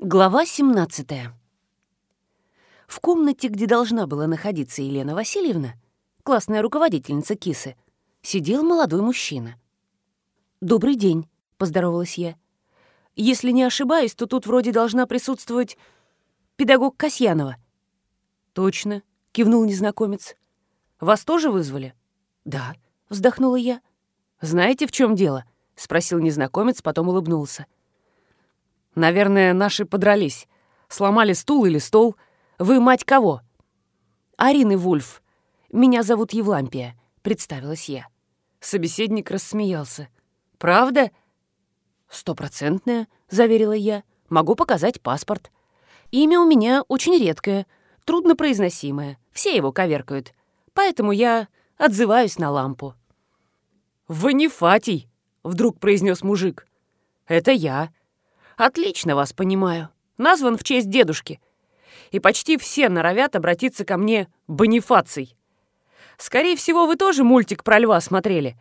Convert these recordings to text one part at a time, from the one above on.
Глава 17 В комнате, где должна была находиться Елена Васильевна, классная руководительница КИСы, сидел молодой мужчина. «Добрый день», — поздоровалась я. «Если не ошибаюсь, то тут вроде должна присутствовать педагог Касьянова». «Точно», — кивнул незнакомец. «Вас тоже вызвали?» «Да», — вздохнула я. «Знаете, в чем дело?» — спросил незнакомец, потом улыбнулся. Наверное, наши подрались. Сломали стул или стол. Вы мать кого? Арины Вульф. Меня зовут Евлампия, представилась я. Собеседник рассмеялся. Правда? Стопроцентная, заверила я. Могу показать паспорт. Имя у меня очень редкое, труднопроизносимое. Все его коверкают. Поэтому я отзываюсь на лампу. «Ванифатий!» — вдруг произнес мужик. «Это я. Отлично вас понимаю. Назван в честь дедушки. И почти все норовят обратиться ко мне Бонифаций. Скорее всего, вы тоже мультик про льва смотрели.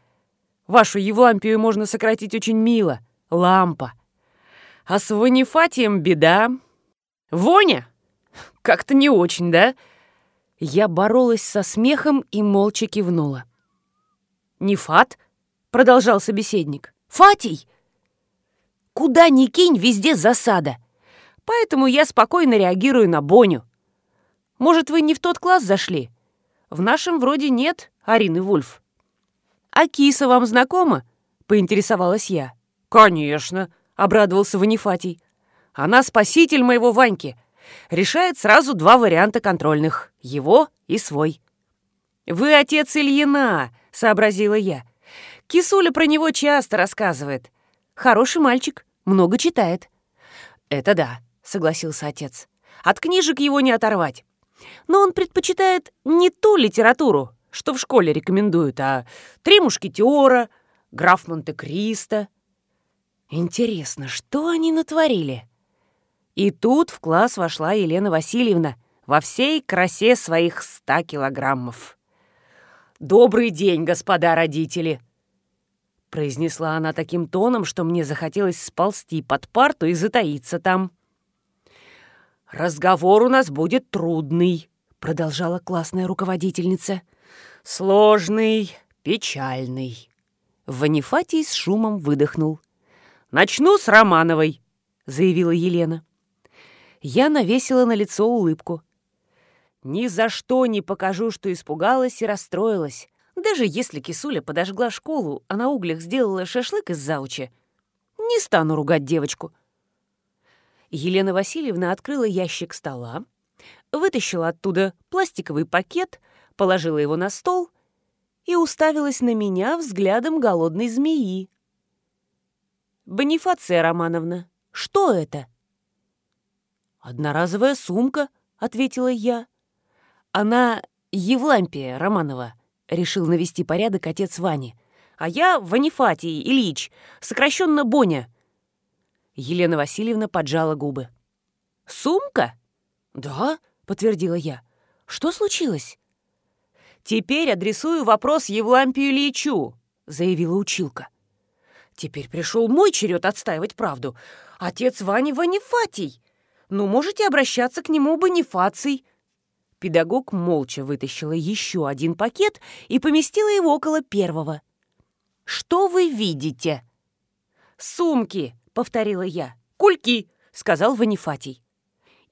Вашу Евлампию можно сократить очень мило. Лампа. А с Ванифатием беда. Воня? Как-то не очень, да? Я боролась со смехом и молча кивнула. «Не Фат?» — продолжал собеседник. «Фатий!» Куда ни кинь, везде засада. Поэтому я спокойно реагирую на Боню. Может, вы не в тот класс зашли? В нашем вроде нет Арины Вульф. А киса вам знакома? Поинтересовалась я. Конечно, обрадовался Ванифатий. Она спаситель моего Ваньки. Решает сразу два варианта контрольных. Его и свой. «Вы отец Ильина», — сообразила я. Кисуля про него часто рассказывает. Хороший мальчик, много читает». «Это да», — согласился отец. «От книжек его не оторвать. Но он предпочитает не ту литературу, что в школе рекомендуют, а «Три мушкетера», «Граф Монте-Кристо». Интересно, что они натворили? И тут в класс вошла Елена Васильевна во всей красе своих ста килограммов. «Добрый день, господа родители!» Произнесла она таким тоном, что мне захотелось сползти под парту и затаиться там. «Разговор у нас будет трудный», — продолжала классная руководительница. «Сложный, печальный». Ванифатий с шумом выдохнул. «Начну с Романовой», — заявила Елена. Я навесила на лицо улыбку. «Ни за что не покажу, что испугалась и расстроилась. Даже если кисуля подожгла школу, а на углях сделала шашлык из заучи, не стану ругать девочку. Елена Васильевна открыла ящик стола, вытащила оттуда пластиковый пакет, положила его на стол и уставилась на меня взглядом голодной змеи. «Бонифация Романовна, что это?» «Одноразовая сумка», — ответила я. «Она Евлампия Романова», — решил навести порядок отец Вани. «А я Ванифатий Ильич, сокращенно Боня». Елена Васильевна поджала губы. «Сумка?» «Да», — подтвердила я. «Что случилось?» «Теперь адресую вопрос Евлампию Ильичу», — заявила училка. «Теперь пришел мой черед отстаивать правду. Отец Вани Ванифатий. Ну, можете обращаться к нему Бонифаций. Педагог молча вытащила еще один пакет и поместила его около первого. «Что вы видите?» «Сумки», — повторила я. «Кульки», — сказал Ванифатий.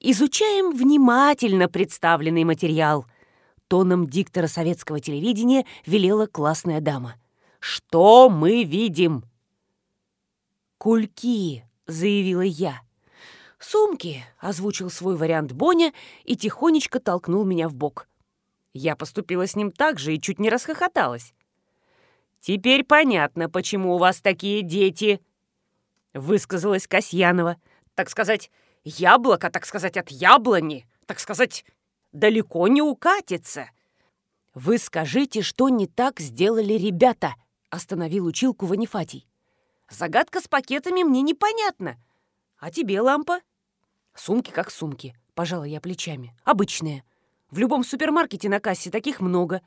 «Изучаем внимательно представленный материал», — тоном диктора советского телевидения велела классная дама. «Что мы видим?» «Кульки», — заявила я. «Сумки», — озвучил свой вариант Боня и тихонечко толкнул меня в бок. Я поступила с ним так же и чуть не расхохоталась. «Теперь понятно, почему у вас такие дети», — высказалась Касьянова. «Так сказать, яблоко, так сказать, от яблони, так сказать, далеко не укатится». «Вы скажите, что не так сделали ребята», — остановил училку Ванифатий. «Загадка с пакетами мне непонятна. А тебе, лампа?» Сумки как сумки, пожала я плечами. Обычные. В любом супермаркете на кассе таких много.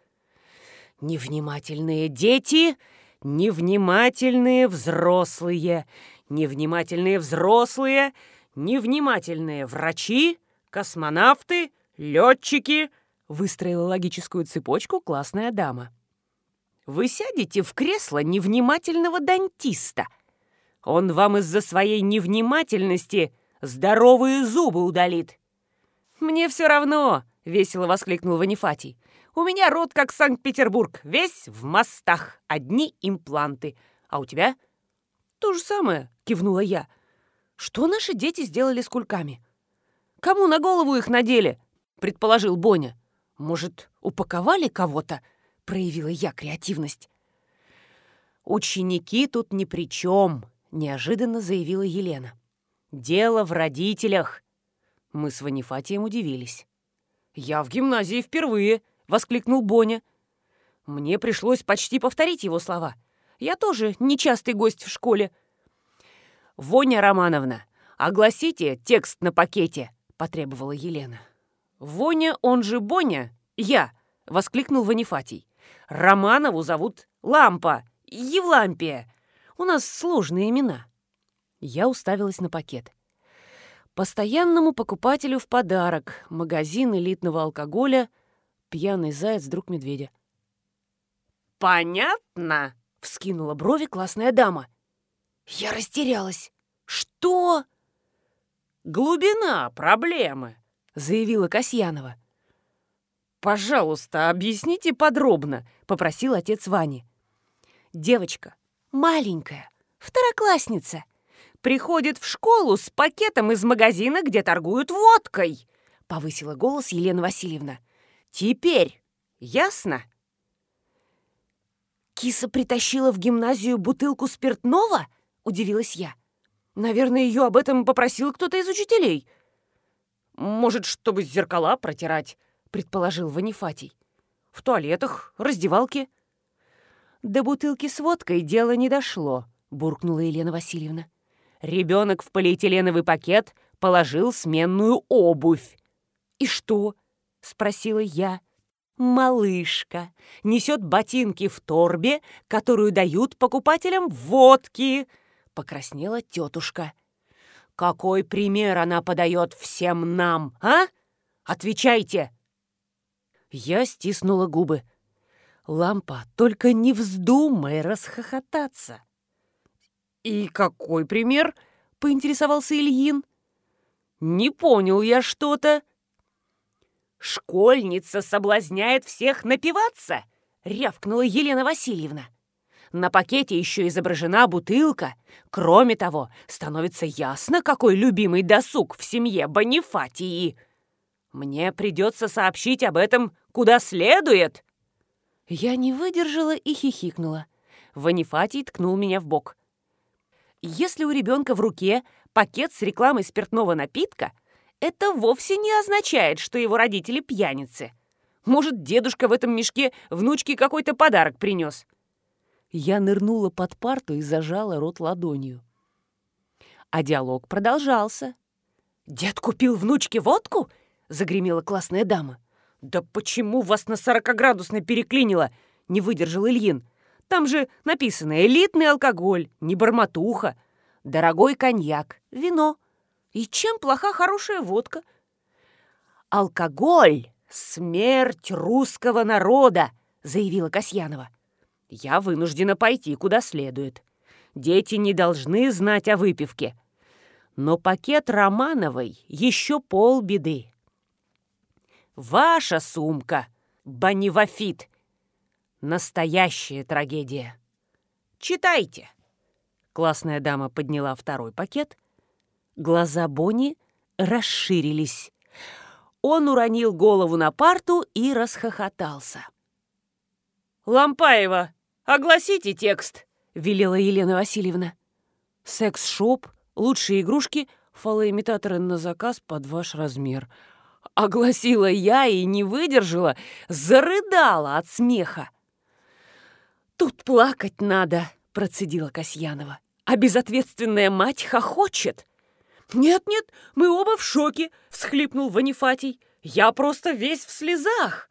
Невнимательные дети, невнимательные взрослые, невнимательные взрослые, невнимательные врачи, космонавты, летчики, выстроила логическую цепочку классная дама. Вы сядете в кресло невнимательного дантиста. Он вам из-за своей невнимательности здоровые зубы удалит. «Мне все равно!» — весело воскликнул Ванифатий. «У меня рот как Санкт-Петербург, весь в мостах, одни импланты. А у тебя?» «То же самое», — кивнула я. «Что наши дети сделали с кульками?» «Кому на голову их надели?» — предположил Боня. «Может, упаковали кого-то?» — проявила я креативность. «Ученики тут ни при чем», — неожиданно заявила Елена. «Дело в родителях». Мы с Ванифатием удивились. «Я в гимназии впервые», — воскликнул Боня. Мне пришлось почти повторить его слова. Я тоже нечастый гость в школе. «Воня Романовна, огласите текст на пакете», — потребовала Елена. «Воня, он же Боня, я», — воскликнул Ванифатий. «Романову зовут Лампа, Евлампия. У нас сложные имена». Я уставилась на пакет. Постоянному покупателю в подарок магазин элитного алкоголя «Пьяный заяц, друг медведя». «Понятно?» — вскинула брови классная дама. Я растерялась. «Что?» «Глубина проблемы», — заявила Касьянова. «Пожалуйста, объясните подробно», — попросил отец Вани. Девочка, маленькая, второклассница, приходит в школу с пакетом из магазина, где торгуют водкой, — повысила голос Елена Васильевна. «Теперь ясно?» «Киса притащила в гимназию бутылку спиртного?» — удивилась я. «Наверное, ее об этом попросил кто-то из учителей». «Может, чтобы зеркала протирать?» — предположил Ванифатий. «В туалетах, раздевалке». «До бутылки с водкой дело не дошло», — буркнула Елена Васильевна. «Ребенок в полиэтиленовый пакет положил сменную обувь». «И что?» — спросила я. Малышка несет ботинки в торбе, которую дают покупателям водки, покраснела тетушка. Какой пример она подает всем нам, а? Отвечайте! Я стиснула губы. Лампа, только не вздумай расхохотаться. «И какой пример?» — поинтересовался Ильин. «Не понял я что-то». «Школьница соблазняет всех напиваться!» — рявкнула Елена Васильевна. На пакете еще изображена бутылка. Кроме того, становится ясно, какой любимый досуг в семье Бонифатии. Мне придется сообщить об этом куда следует. Я не выдержала и хихикнула. Ванифатий ткнул меня в бок. Если у ребенка в руке пакет с рекламой спиртного напитка — это вовсе не означает, что его родители пьяницы. Может, дедушка в этом мешке внучке какой-то подарок принес. Я нырнула под парту и зажала рот ладонью. А диалог продолжался. «Дед купил внучке водку?» — загремела классная дама. «Да почему вас на сорокоградусно переклинило?» — не выдержал Ильин. «Там же написано элитный алкоголь, не бормотуха, дорогой коньяк, вино, и чем плоха хорошая водка? «Алкоголь — смерть русского народа!» — заявила Касьянова. «Я вынуждена пойти куда следует. Дети не должны знать о выпивке. Но пакет Романовой еще полбеды. Ваша сумка, Банивафит, настоящая трагедия. Читайте!» Классная дама подняла второй пакет — Глаза Бонни расширились. Он уронил голову на парту и расхохотался. «Лампаева, огласите текст!» — велела Елена Васильевна. «Секс-шоп, лучшие игрушки, фалоимитаторы на заказ под ваш размер». Огласила я и не выдержала, зарыдала от смеха. «Тут плакать надо», — процедила Касьянова. «А безответственная мать хохочет». «Нет-нет, мы оба в шоке!» — всхлипнул Ванифатий. «Я просто весь в слезах!»